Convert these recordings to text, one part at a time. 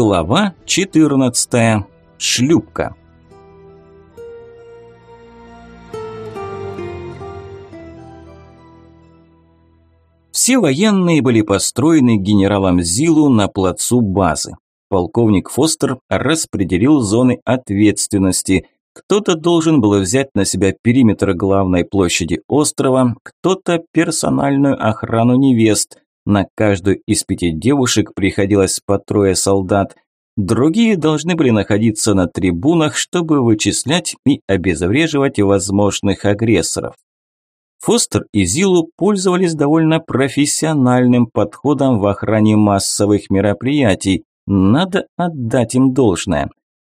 Глава 14. Шлюпка. Все военные были построены генералом Зилу на плацу базы. Полковник Фостер распределил зоны ответственности. Кто-то должен был взять на себя периметр главной площади острова, кто-то персональную охрану невест – на каждую из пяти девушек приходилось по трое солдат. Другие должны были находиться на трибунах, чтобы вычислять и обезвреживать возможных агрессоров. Фостер и Зилу пользовались довольно профессиональным подходом в охране массовых мероприятий. Надо отдать им должное.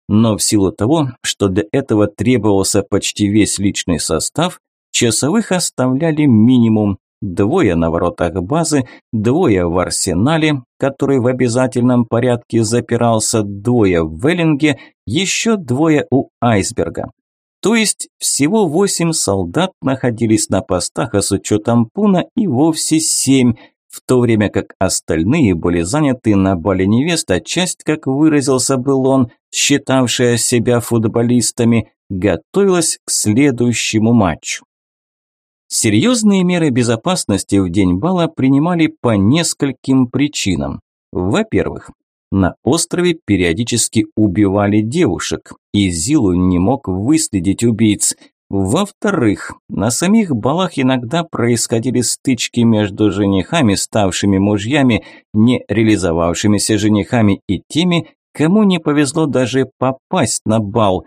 Но в силу того, что для этого требовался почти весь личный состав, часовых оставляли минимум, Двое на воротах базы, двое в арсенале, который в обязательном порядке запирался, двое в Веллинге, еще двое у айсберга. То есть всего восемь солдат находились на постах, а с учетом Пуна и вовсе семь, в то время как остальные были заняты на бале невест, а часть, как выразился был он, считавшая себя футболистами, готовилась к следующему матчу. Серьезные меры безопасности в день бала принимали по нескольким причинам. Во-первых, на острове периодически убивали девушек, и Зилу не мог выследить убийц. Во-вторых, на самих балах иногда происходили стычки между женихами, ставшими мужьями, не реализовавшимися женихами и теми, кому не повезло даже попасть на бал.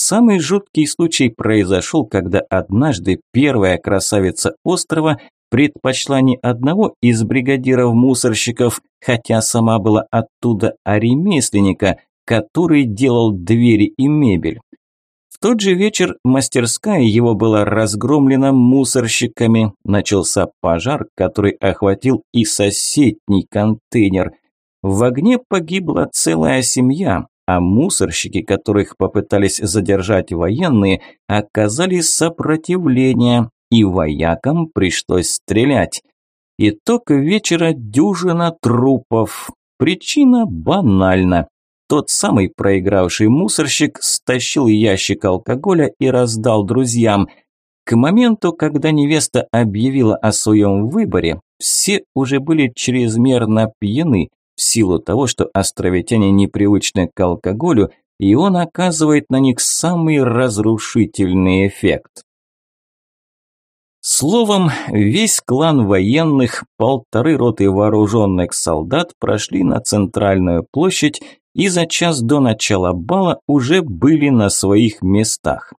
Самый жуткий случай произошел, когда однажды первая красавица острова предпочла не одного из бригадиров-муссорщиков, хотя сама была оттуда, а ремесленника, который делал двери и мебель. В тот же вечер мастерская его была разгромлена мусорщиками, начался пожар, который охватил и соседний контейнер. В огне погибла целая семья, а мусорщики, которых попытались задержать военные, оказали сопротивление, и воякам пришлось стрелять. Итог вечера – дюжина трупов. Причина банальна. Тот самый проигравший мусорщик стащил ящик алкоголя и раздал друзьям. К моменту, когда невеста объявила о своем выборе, все уже были чрезмерно пьяны, в силу того, что островитяне непривычны к алкоголю, и он оказывает на них самый разрушительный эффект. Словом, весь клан военных, полторы роты вооруженных солдат прошли на центральную площадь и за час до начала бала уже были на своих местах.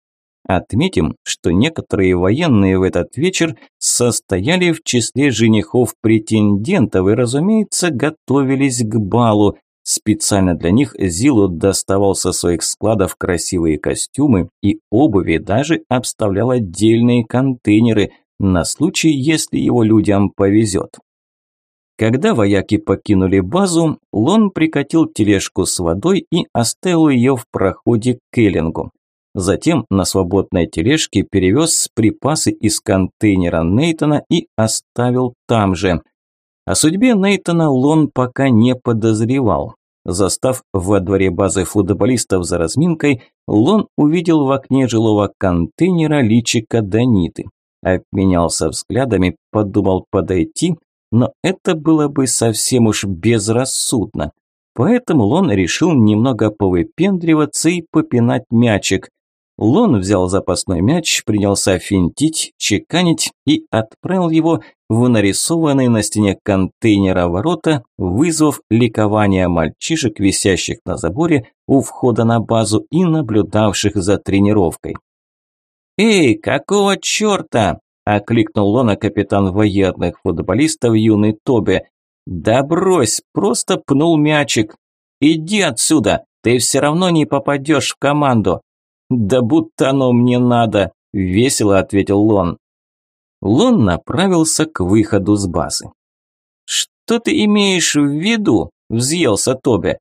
Отметим, что некоторые военные в этот вечер состояли в числе женихов претендентов и, разумеется, готовились к балу. Специально для них Зилу доставал со своих складов красивые костюмы и обуви, даже обставлял отдельные контейнеры на случай, если его людям повезет. Когда вояки покинули базу, Лон прикатил тележку с водой и оставил ее в проходе к Эллингу. Затем на свободной тележке перевез припасы из контейнера Нейтона и оставил там же. О судьбе Нейтона Лон пока не подозревал. Застав во дворе базы футболистов за разминкой, Лон увидел в окне жилого контейнера личика Даниты. Обменялся взглядами, подумал подойти, но это было бы совсем уж безрассудно. Поэтому Лон решил немного повыпендриваться и попинать мячик. Лон взял запасной мяч, принялся финтить, чеканить и отправил его в нарисованные на стене контейнера ворота, вызвав ликование мальчишек, висящих на заборе у входа на базу и наблюдавших за тренировкой. «Эй, какого черта?» – окликнул Лона капитан военных футболистов юный Тобе. «Да брось, просто пнул мячик. Иди отсюда, ты все равно не попадешь в команду. «Да будто оно мне надо», – весело ответил Лон. Лон направился к выходу с базы. «Что ты имеешь в виду?» – взъелся Тобе.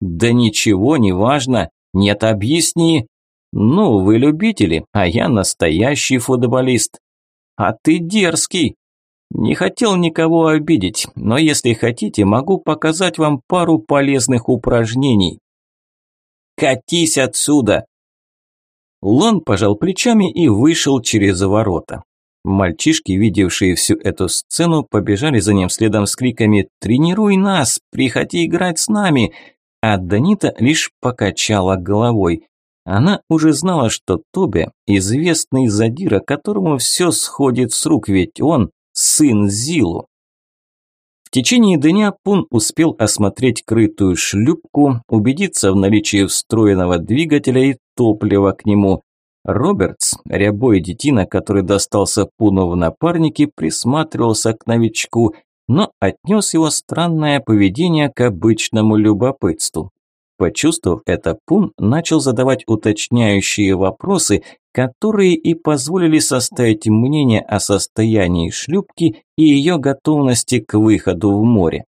«Да ничего, не важно. Нет, объясни». «Ну, вы любители, а я настоящий футболист». «А ты дерзкий». Не хотел никого обидеть, но если хотите, могу показать вам пару полезных упражнений. Катись отсюда! Лон пожал плечами и вышел через ворота. Мальчишки, видевшие всю эту сцену, побежали за ним следом с криками «Тренируй нас! Приходи играть с нами!» А Данита лишь покачала головой. Она уже знала, что Тобе – известный задира, которому все сходит с рук, ведь он – сын Зилу. В течение дня Пун успел осмотреть крытую шлюпку, убедиться в наличии встроенного двигателя и топлива к нему. Робертс, рябой детина, который достался Пуну в напарнике, присматривался к новичку, но отнес его странное поведение к обычному любопытству. Почувствовав это, Пун начал задавать уточняющие вопросы, которые и позволили составить мнение о состоянии шлюпки и ее готовности к выходу в море.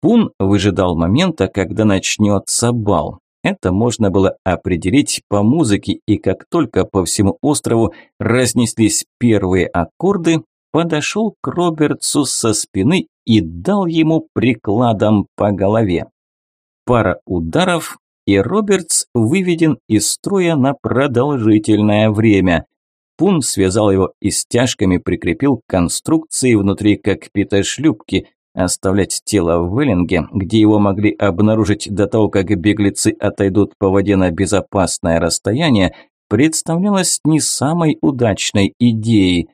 Пун выжидал момента, когда начнется бал. Это можно было определить по музыке, и как только по всему острову разнеслись первые аккорды, подошел к Робертсу со спины и дал ему прикладом по голове. Пара ударов, и Робертс выведен из строя на продолжительное время. Пун связал его и стяжками прикрепил к конструкции внутри кокпита шлюпки. Оставлять тело в Веллинге, где его могли обнаружить до того, как беглецы отойдут по воде на безопасное расстояние, представлялось не самой удачной идеей.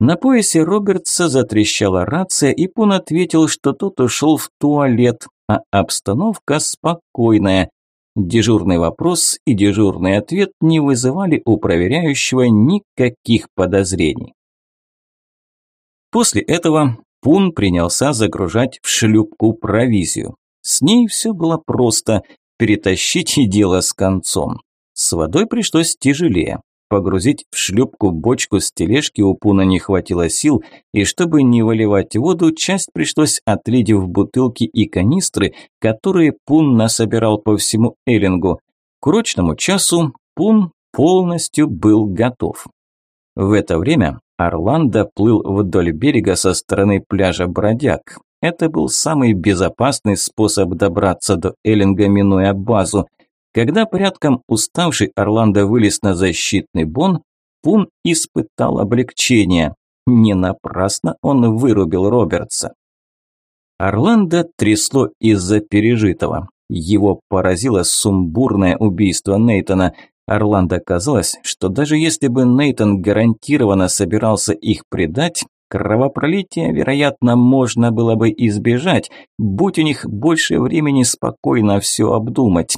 На поясе Робертса затрещала рация, и Пун ответил, что тот ушел в туалет, а обстановка спокойная. Дежурный вопрос и дежурный ответ не вызывали у проверяющего никаких подозрений. После этого Пун принялся загружать в шлюпку провизию. С ней все было просто – перетащить и дело с концом. С водой пришлось тяжелее. Погрузить в шлюпку бочку с тележки у Пуна не хватило сил, и чтобы не выливать воду, часть пришлось отлить в бутылки и канистры, которые Пун насобирал по всему Эллингу. К урочному часу Пун полностью был готов. В это время Орландо плыл вдоль берега со стороны пляжа Бродяг. Это был самый безопасный способ добраться до Эллинга, минуя базу. Когда порядком уставший Орландо вылез на защитный бон, Пун испытал облегчение. Не напрасно он вырубил Робертса. Орландо трясло из-за пережитого. Его поразило сумбурное убийство Нейтона. Орландо казалось, что даже если бы Нейтон гарантированно собирался их предать, кровопролития, вероятно, можно было бы избежать, будь у них больше времени спокойно все обдумать.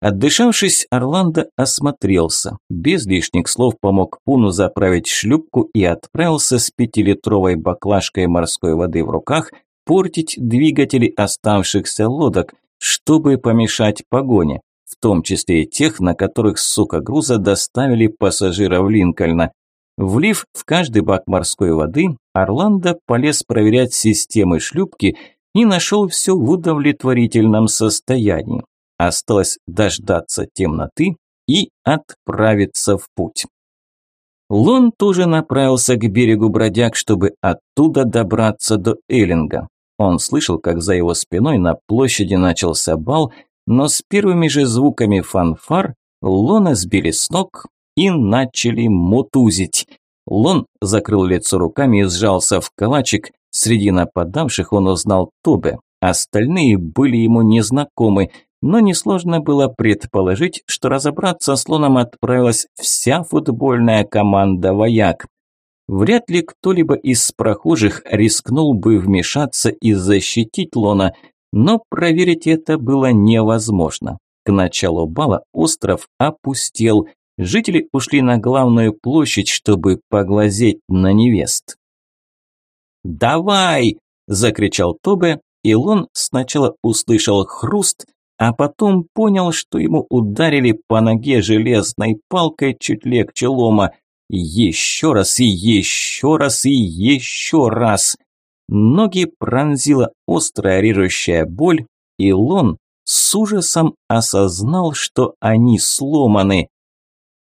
Отдышавшись, Орландо осмотрелся. Без лишних слов помог Пуну заправить шлюпку и отправился с пятилитровой баклажкой морской воды в руках портить двигатели оставшихся лодок, чтобы помешать погоне, в том числе и тех, на которых, сука, груза доставили пассажиров Линкольна. Влив в каждый бак морской воды, Орландо полез проверять системы шлюпки и нашел все в удовлетворительном состоянии. Осталось дождаться темноты и отправиться в путь. Лон тоже направился к берегу бродяг, чтобы оттуда добраться до Эллинга. Он слышал, как за его спиной на площади начался бал, но с первыми же звуками фанфар Лона сбили с ног и начали мутузить. Лон закрыл лицо руками и сжался в калачик. Среди нападавших он узнал Тобе. Остальные были ему незнакомы – но несложно было предположить, что разобраться с Лоном отправилась вся футбольная команда «Вояк». Вряд ли кто-либо из прохожих рискнул бы вмешаться и защитить Лона, но проверить это было невозможно. К началу бала остров опустел, жители ушли на главную площадь, чтобы поглазеть на невест. «Давай!» – закричал Тобе, и Лон сначала услышал хруст, а потом понял, что ему ударили по ноге железной палкой чуть легче лома. Еще раз и еще раз и еще раз. Ноги пронзила острая режущая боль, и Лон с ужасом осознал, что они сломаны.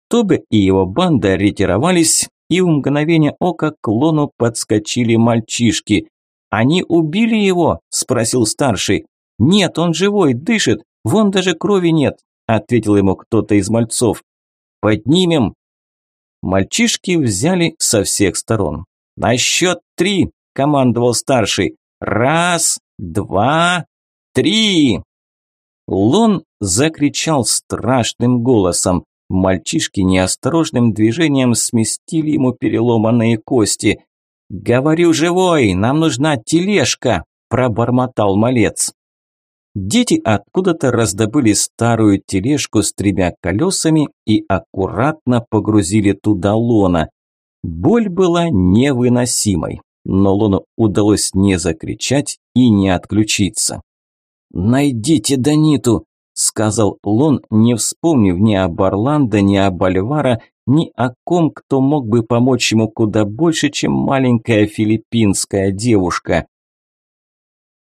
Тобе и его банда ретировались, и в мгновение ока к лону подскочили мальчишки. «Они убили его?» – спросил старший. «Нет, он живой, дышит, вон даже крови нет», – ответил ему кто-то из мальцов. «Поднимем!» Мальчишки взяли со всех сторон. «На счет три!» – командовал старший. «Раз, два, три!» Лон закричал страшным голосом. Мальчишки неосторожным движением сместили ему переломанные кости. «Говорю, живой, нам нужна тележка!» – пробормотал малец. Дети откуда-то раздобыли старую тележку с тремя колесами и аккуратно погрузили туда лона. Боль была невыносимой, но лону удалось не закричать и не отключиться. «Найдите Даниту!» – сказал Лон, не вспомнив ни об Орландо, ни об Альвара, ни о ком, кто мог бы помочь ему куда больше, чем маленькая филиппинская девушка.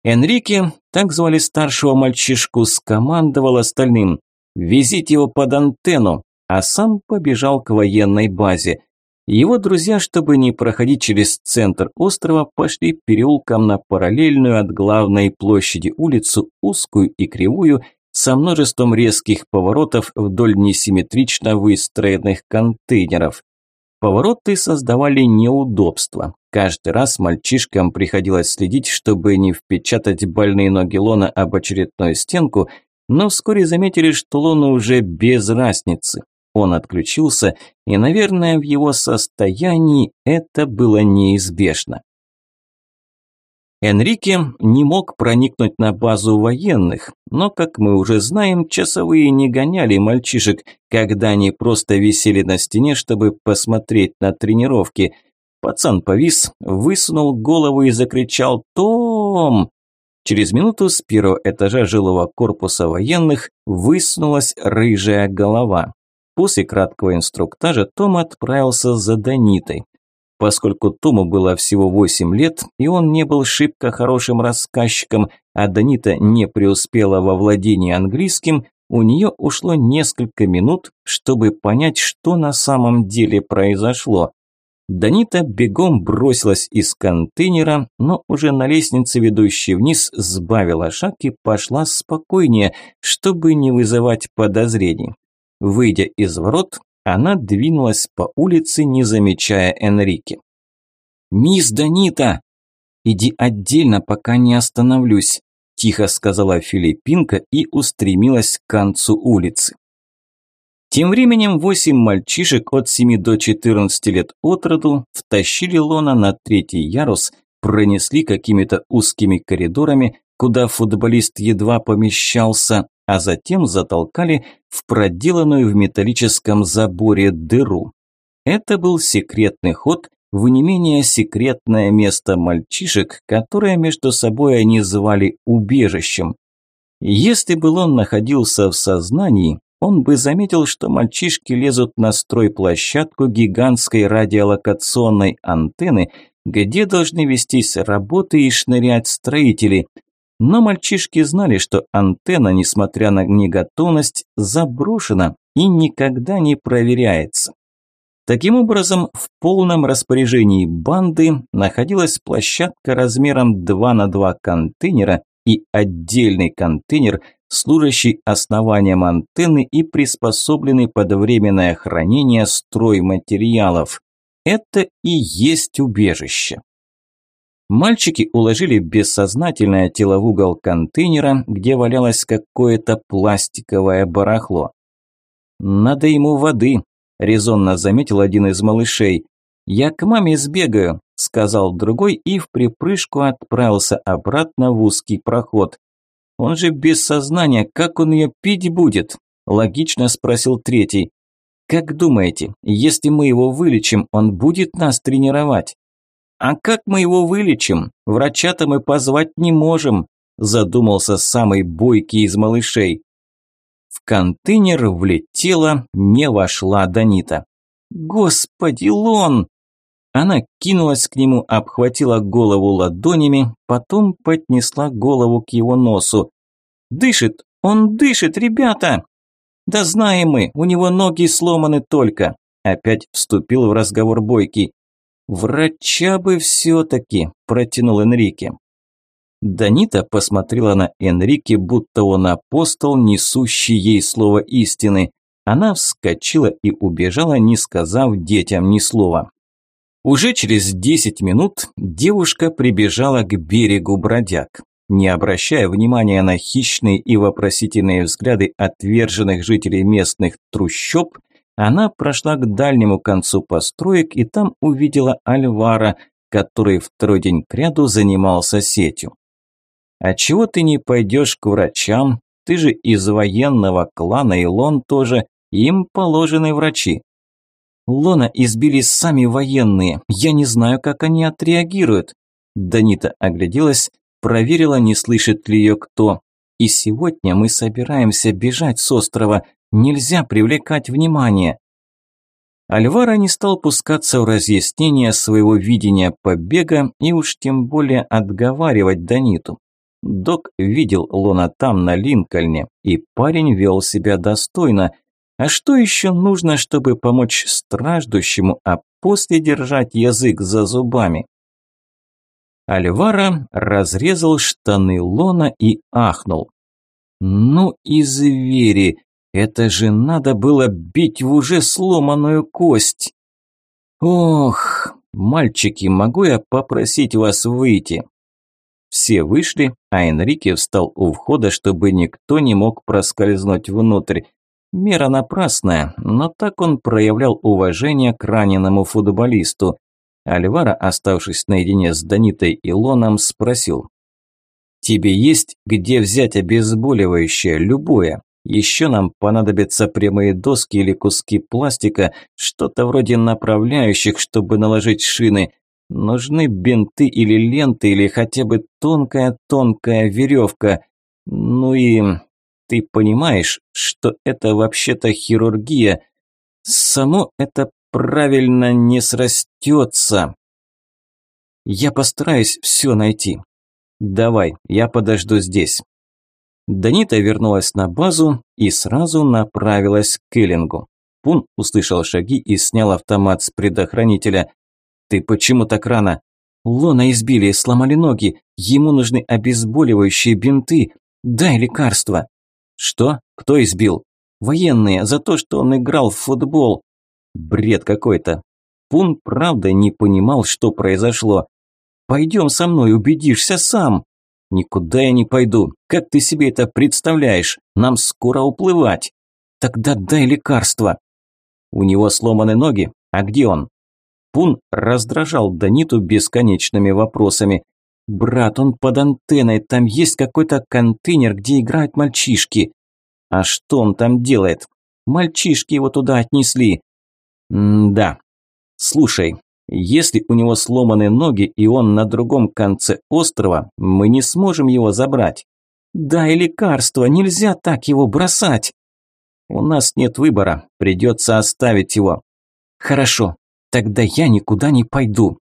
Энрике, так звали старшего мальчишку, скомандовал остальным «Везите его под антенну», а сам побежал к военной базе. Его друзья, чтобы не проходить через центр острова, пошли переулком на параллельную от главной площади улицу, узкую и кривую, со множеством резких поворотов вдоль несимметрично выстроенных контейнеров. Повороты создавали неудобства. Каждый раз мальчишкам приходилось следить, чтобы не впечатать больные ноги Лона об очередную стенку, но вскоре заметили, что Лону уже без разницы. Он отключился, и, наверное, в его состоянии это было неизбежно. Энрике не мог проникнуть на базу военных, но, как мы уже знаем, часовые не гоняли мальчишек, когда они просто висели на стене, чтобы посмотреть на тренировки. Пацан повис, высунул голову и закричал «Том!». Через минуту с первого этажа жилого корпуса военных высунулась рыжая голова. После краткого инструктажа Том отправился за Данитой. Поскольку Тому было всего 8 лет, и он не был шибко хорошим рассказчиком, а Данита не преуспела во владении английским, у нее ушло несколько минут, чтобы понять, что на самом деле произошло. Данита бегом бросилась из контейнера, но уже на лестнице, ведущей вниз, сбавила шаг и пошла спокойнее, чтобы не вызывать подозрений. Выйдя из ворот, она двинулась по улице, не замечая Энрике. «Мисс Данита!» «Иди отдельно, пока не остановлюсь», – тихо сказала филиппинка и устремилась к концу улицы. Тем временем восемь мальчишек от 7 до 14 лет от роду втащили Лона на третий ярус, пронесли какими-то узкими коридорами, куда футболист едва помещался, а затем затолкали в проделанную в металлическом заборе дыру. Это был секретный ход в не менее секретное место мальчишек, которое между собой они звали убежищем. Если бы он находился в сознании, он бы заметил, что мальчишки лезут на стройплощадку гигантской радиолокационной антенны, где должны вестись работы и шнырять строители – но мальчишки знали, что антенна, несмотря на неготовность, заброшена и никогда не проверяется. Таким образом, в полном распоряжении банды находилась площадка размером 2 на 2 контейнера и отдельный контейнер, служащий основанием антенны и приспособленный под временное хранение стройматериалов. Это и есть убежище. Мальчики уложили бессознательное тело в угол контейнера, где валялось какое-то пластиковое барахло. «Надо ему воды», – резонно заметил один из малышей. «Я к маме сбегаю», – сказал другой и в припрыжку отправился обратно в узкий проход. «Он же без сознания, как он ее пить будет?» – логично спросил третий. «Как думаете, если мы его вылечим, он будет нас тренировать?» «А как мы его вылечим? Врача-то мы позвать не можем», задумался самый бойкий из малышей. В контейнер влетела, не вошла Данита. «Господи, Лон!» Она кинулась к нему, обхватила голову ладонями, потом поднесла голову к его носу. «Дышит! Он дышит, ребята!» «Да знаем мы, у него ноги сломаны только», опять вступил в разговор Бойкий. «Врача бы все-таки», – протянул Энрике. Данита посмотрела на Энрике, будто он апостол, несущий ей слово истины. Она вскочила и убежала, не сказав детям ни слова. Уже через десять минут девушка прибежала к берегу бродяг. Не обращая внимания на хищные и вопросительные взгляды отверженных жителей местных трущоб, она прошла к дальнему концу построек и там увидела Альвара, который второй день кряду занимался сетью. «А чего ты не пойдешь к врачам? Ты же из военного клана, и Лон тоже, им положены врачи». Лона избили сами военные. Я не знаю, как они отреагируют. Данита огляделась, проверила, не слышит ли ее кто. И сегодня мы собираемся бежать с острова. Нельзя привлекать внимание. Альвара не стал пускаться в разъяснение своего видения побега и уж тем более отговаривать Даниту. Док видел Лона там, на Линкольне, и парень вел себя достойно – а что еще нужно, чтобы помочь страждущему, а после держать язык за зубами? Альвара разрезал штаны Лона и ахнул. «Ну и звери! Это же надо было бить в уже сломанную кость!» «Ох, мальчики, могу я попросить вас выйти?» Все вышли, а Энрике встал у входа, чтобы никто не мог проскользнуть внутрь. Мера напрасная, но так он проявлял уважение к раненому футболисту. Альвара, оставшись наедине с Данитой и Лоном, спросил. «Тебе есть где взять обезболивающее, любое? Еще нам понадобятся прямые доски или куски пластика, что-то вроде направляющих, чтобы наложить шины. Нужны бинты или ленты, или хотя бы тонкая-тонкая веревка. Ну и ты понимаешь, что это вообще-то хирургия? Само это правильно не срастется. Я постараюсь все найти. Давай, я подожду здесь. Данита вернулась на базу и сразу направилась к Эллингу. Пун услышал шаги и снял автомат с предохранителя. «Ты почему так рано?» «Лона избили, сломали ноги. Ему нужны обезболивающие бинты. Дай лекарства». Что? Кто избил? Военные, за то, что он играл в футбол. Бред какой-то. Пун правда не понимал, что произошло. Пойдем со мной, убедишься сам. Никуда я не пойду. Как ты себе это представляешь? Нам скоро уплывать. Тогда дай лекарство. У него сломаны ноги. А где он? Пун раздражал Даниту бесконечными вопросами. «Брат, он под антенной, там есть какой-то контейнер, где играют мальчишки». «А что он там делает?» «Мальчишки его туда отнесли». «Да. Слушай, если у него сломаны ноги и он на другом конце острова, мы не сможем его забрать». «Дай лекарство, нельзя так его бросать». «У нас нет выбора, придется оставить его». «Хорошо, тогда я никуда не пойду».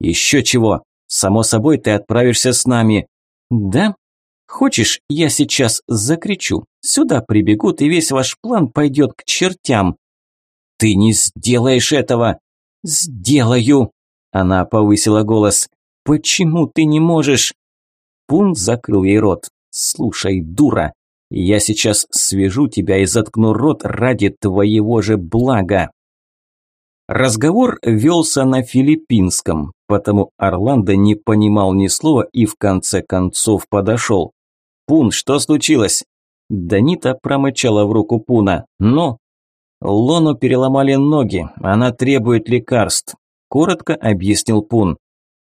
«Еще чего?» Само собой, ты отправишься с нами. Да? Хочешь, я сейчас закричу. Сюда прибегут, и весь ваш план пойдет к чертям. Ты не сделаешь этого. Сделаю. Она повысила голос. Почему ты не можешь? Пун закрыл ей рот. Слушай, дура, я сейчас свяжу тебя и заткну рот ради твоего же блага. Разговор велся на филиппинском, потому Орландо не понимал ни слова и в конце концов подошел. «Пун, что случилось?» Данита промычала в руку Пуна. «Ну?» «Лону переломали ноги, она требует лекарств», – коротко объяснил Пун.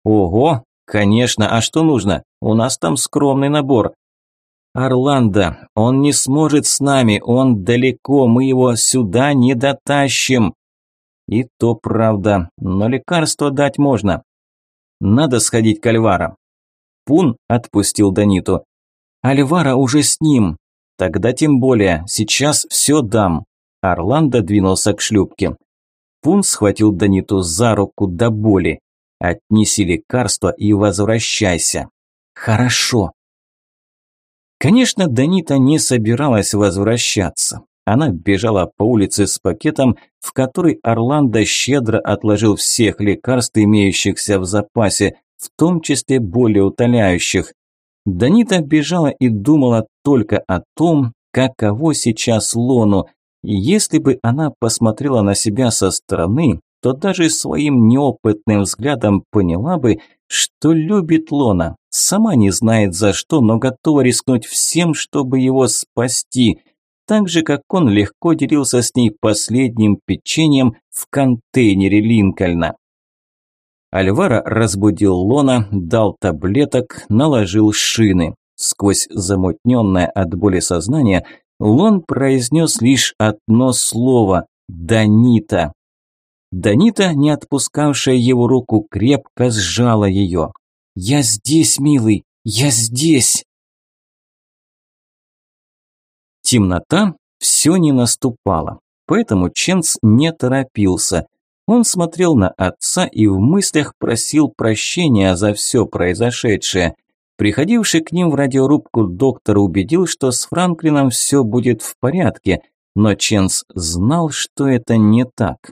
«Ого, конечно, а что нужно? У нас там скромный набор». «Орландо, он не сможет с нами, он далеко, мы его сюда не дотащим», и то правда, но лекарство дать можно. Надо сходить к Альвара. Пун отпустил Даниту. Альвара уже с ним. Тогда тем более, сейчас все дам. Орландо двинулся к шлюпке. Пун схватил Даниту за руку до боли. Отнеси лекарство и возвращайся. Хорошо. Конечно, Данита не собиралась возвращаться. Она бежала по улице с пакетом, в который Орландо щедро отложил всех лекарств, имеющихся в запасе, в том числе более утоляющих. Данита бежала и думала только о том, каково сейчас Лону. Если бы она посмотрела на себя со стороны, то даже своим неопытным взглядом поняла бы, что любит Лона. Сама не знает за что, но готова рискнуть всем, чтобы его спасти. Так же, как он легко делился с ней последним печеньем в контейнере Линкольна. Альвара разбудил Лона, дал таблеток, наложил шины. Сквозь замутненное от боли сознание Лон произнес лишь одно слово «Данита». Данита, не отпускавшая его руку, крепко сжала ее. «Я здесь, милый, я здесь!» Темнота все не наступала, поэтому Ченс не торопился. Он смотрел на отца и в мыслях просил прощения за все произошедшее. Приходивший к ним в радиорубку доктор убедил, что с Франклином все будет в порядке, но Ченс знал, что это не так.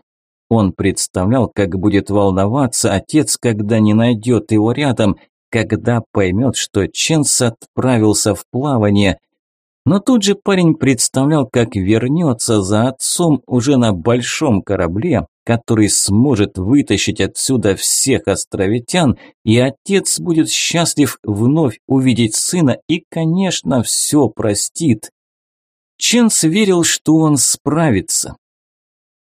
Он представлял, как будет волноваться отец, когда не найдет его рядом, когда поймет, что Ченс отправился в плавание. Но тут же парень представлял, как вернется за отцом уже на большом корабле, который сможет вытащить отсюда всех островитян, и отец будет счастлив вновь увидеть сына и, конечно, все простит. Ченс верил, что он справится,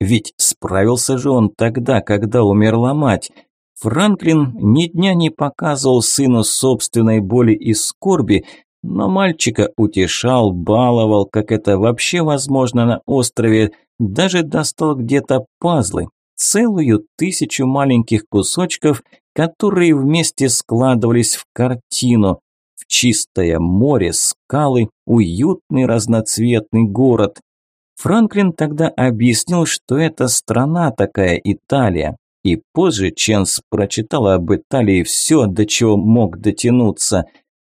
ведь справился же он тогда, когда умерла мать. Франклин ни дня не показывал сыну собственной боли и скорби, но мальчика утешал, баловал, как это вообще возможно на острове, даже достал где-то пазлы, целую тысячу маленьких кусочков, которые вместе складывались в картину, в чистое море, скалы, уютный разноцветный город. Франклин тогда объяснил, что это страна такая Италия. И позже Ченс прочитал об Италии все, до чего мог дотянуться.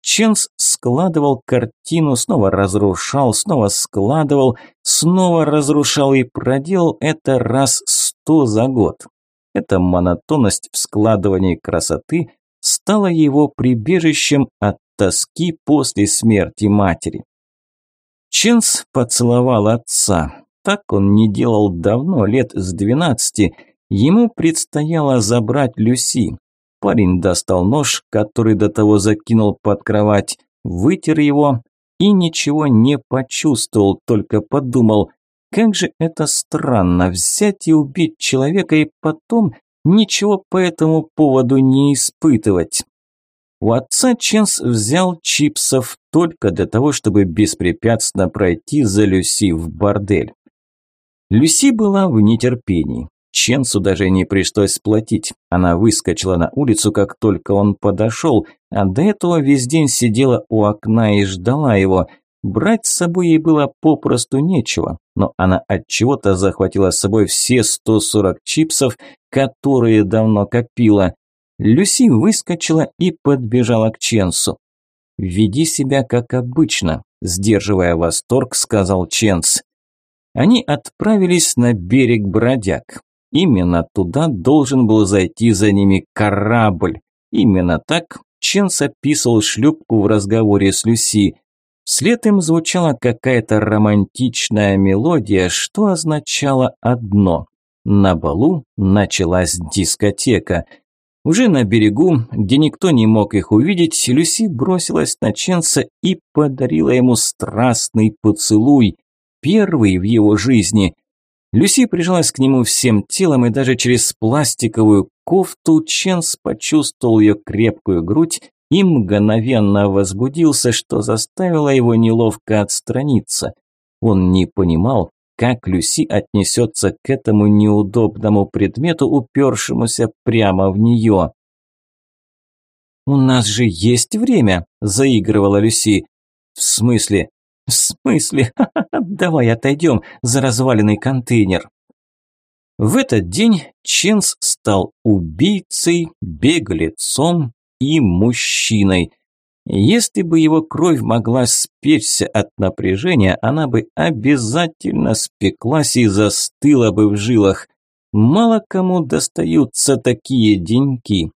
Ченс складывал картину, снова разрушал, снова складывал, снова разрушал и проделал это раз сто за год. Эта монотонность в складывании красоты стала его прибежищем от тоски после смерти матери. Ченс поцеловал отца. Так он не делал давно, лет с двенадцати. Ему предстояло забрать Люси. Парень достал нож, который до того закинул под кровать, вытер его и ничего не почувствовал, только подумал, как же это странно взять и убить человека и потом ничего по этому поводу не испытывать. У отца Ченс взял чипсов только для того, чтобы беспрепятственно пройти за Люси в бордель. Люси была в нетерпении. Ченсу даже не пришлось платить. Она выскочила на улицу, как только он подошел, а до этого весь день сидела у окна и ждала его. Брать с собой ей было попросту нечего, но она от чего-то захватила с собой все 140 чипсов, которые давно копила. Люси выскочила и подбежала к Ченсу. «Веди себя как обычно», – сдерживая восторг, сказал Ченс. Они отправились на берег бродяг. Именно туда должен был зайти за ними корабль. Именно так Ченс описывал шлюпку в разговоре с Люси. Вслед им звучала какая-то романтичная мелодия, что означало одно – на балу началась дискотека – уже на берегу, где никто не мог их увидеть, Люси бросилась на Ченса и подарила ему страстный поцелуй, первый в его жизни. Люси прижалась к нему всем телом, и даже через пластиковую кофту Ченс почувствовал ее крепкую грудь и мгновенно возбудился, что заставило его неловко отстраниться. Он не понимал, как Люси отнесется к этому неудобному предмету, упершемуся прямо в нее. «У нас же есть время», – заигрывала Люси. «В смысле?» «В смысле? Давай отойдем за разваленный контейнер». В этот день Ченс стал убийцей, беглецом и мужчиной. Если бы его кровь могла спечься от напряжения, она бы обязательно спеклась и застыла бы в жилах. Мало кому достаются такие деньки.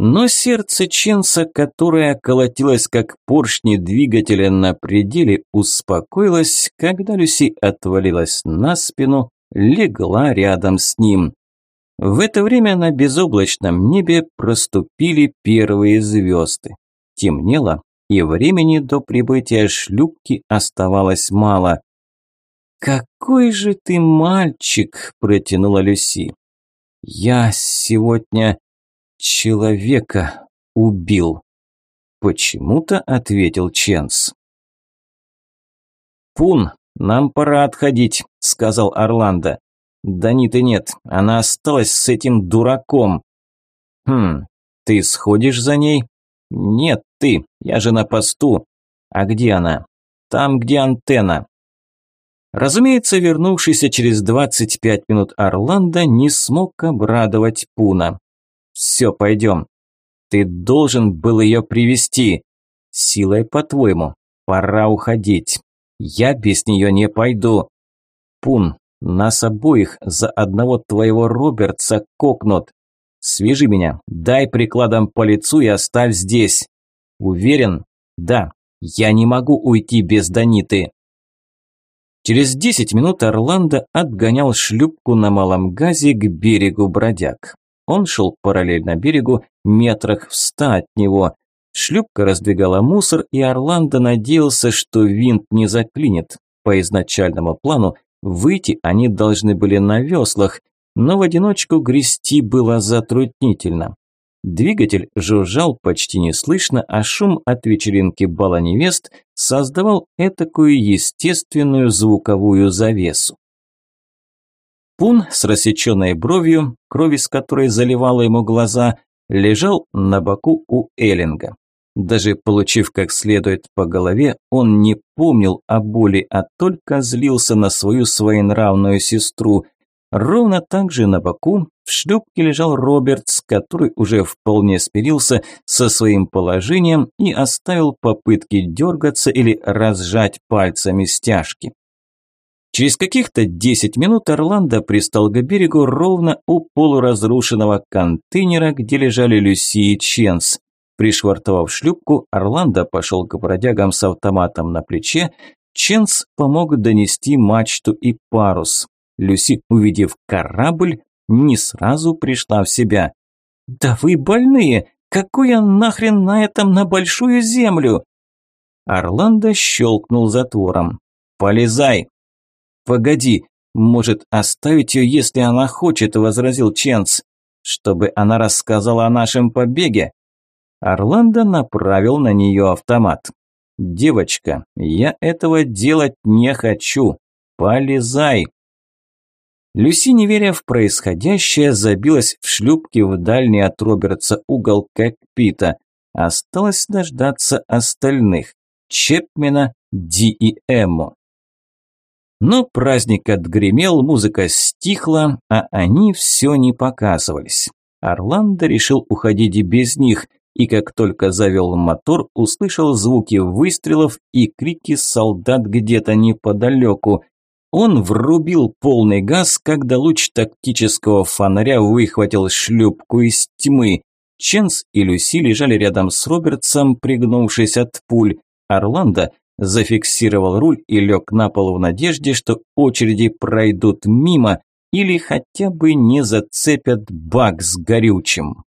Но сердце Ченса, которое колотилось как поршни двигателя на пределе, успокоилось, когда Люси отвалилась на спину, легла рядом с ним. В это время на безоблачном небе проступили первые звезды. Темнело, и времени до прибытия шлюпки оставалось мало. «Какой же ты мальчик!» – протянула Люси. «Я сегодня человека убил», – почему-то ответил Ченс. «Пун, нам пора отходить», – сказал Орландо. «Да ни ты нет, она осталась с этим дураком». «Хм, ты сходишь за ней?» «Нет, ты, я же на посту». «А где она?» «Там, где антенна». Разумеется, вернувшийся через 25 минут Орландо не смог обрадовать Пуна. «Все, пойдем. Ты должен был ее привести. Силой, по-твоему. Пора уходить. Я без нее не пойду. Пун, нас обоих за одного твоего Робертса кокнут. Свяжи меня, дай прикладом по лицу и оставь здесь. Уверен? Да. Я не могу уйти без Даниты. Через десять минут Орландо отгонял шлюпку на малом газе к берегу бродяг. Он шел параллельно берегу, метрах в ста от него. Шлюпка раздвигала мусор, и Орландо надеялся, что винт не заклинит. По изначальному плану выйти они должны были на веслах, но в одиночку грести было затруднительно. Двигатель жужжал почти неслышно, а шум от вечеринки бала невест создавал этакую естественную звуковую завесу. Пун с рассеченной бровью, кровь из которой заливала ему глаза, лежал на боку у Эллинга. Даже получив как следует по голове, он не помнил о боли, а только злился на свою своенравную сестру – Ровно так же на боку в шлюпке лежал Робертс, который уже вполне смирился со своим положением и оставил попытки дергаться или разжать пальцами стяжки. Через каких-то 10 минут Орландо пристал к берегу ровно у полуразрушенного контейнера, где лежали Люси и Ченс. Пришвартовав шлюпку, Орландо пошел к бродягам с автоматом на плече, Ченс помог донести мачту и парус. Люси, увидев корабль, не сразу пришла в себя. «Да вы больные! Какой я нахрен на этом на большую землю?» Орландо щелкнул затвором. «Полезай!» «Погоди, может оставить ее, если она хочет», – возразил Ченс. «Чтобы она рассказала о нашем побеге». Орландо направил на нее автомат. «Девочка, я этого делать не хочу. Полезай!» Люси, не веря в происходящее, забилась в шлюпке в дальний от Робертса угол кокпита. Осталось дождаться остальных – Чепмена, Ди и Эмму. Но праздник отгремел, музыка стихла, а они все не показывались. Орландо решил уходить без них, и как только завел мотор, услышал звуки выстрелов и крики солдат где-то неподалеку. Он врубил полный газ, когда луч тактического фонаря выхватил шлюпку из тьмы. Ченс и Люси лежали рядом с Робертсом, пригнувшись от пуль. Орландо зафиксировал руль и лег на пол в надежде, что очереди пройдут мимо или хотя бы не зацепят бак с горючим.